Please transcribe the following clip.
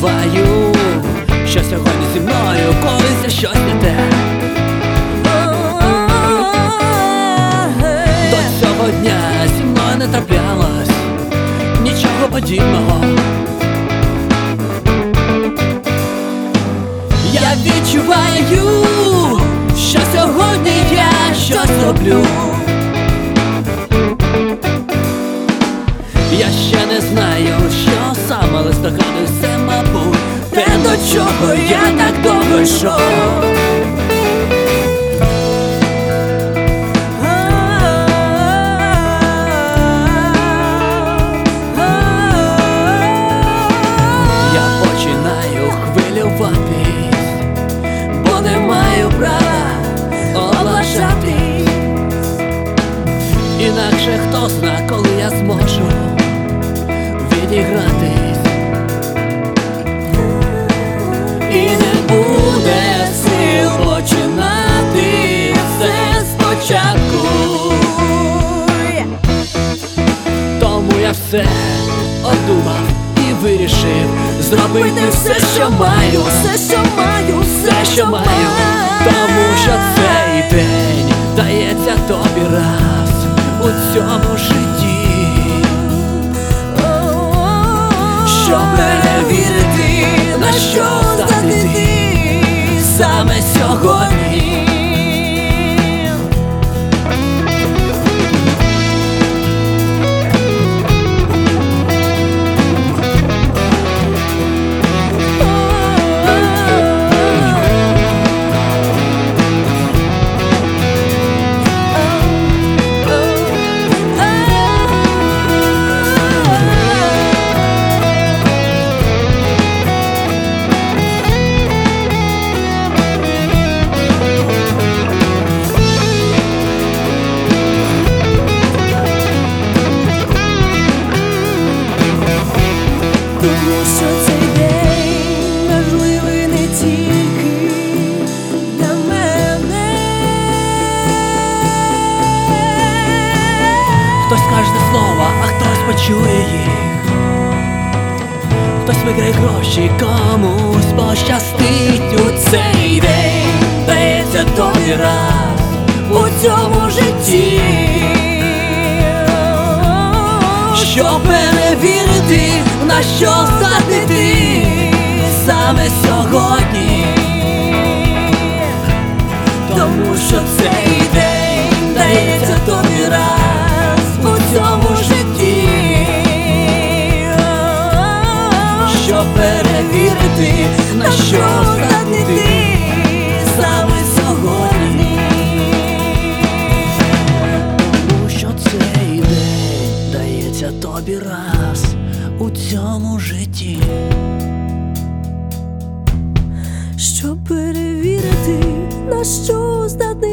відчуваю, що сьогодні зі мною колись щось не те. До цього дня зі мною не траплялось нічого подібного. Я відчуваю, що сьогодні я щось роблю. Я ще не знаю. До чого я так довго йшов. Я починаю хвилюватись, бо не маю права облажатись. Інакше хто зна, коли я зможу відігратись. Все одумав і вирішив. Зробити все, що маю, все, що маю, все, що маю, тому що цей день дається тобі раз у цьому житті, щоб перевірити, на що здатний ти. Саме сьогодні. Почує їх. Хтось виграє гроші, комусь пощастить у цей день. Дається тобі раз у цьому житті. Щоб перевірити, на що здатний ти саме сьогодні. Тому що цей день тобі раз у цьому житті. Щоб перевірити, на що здатний.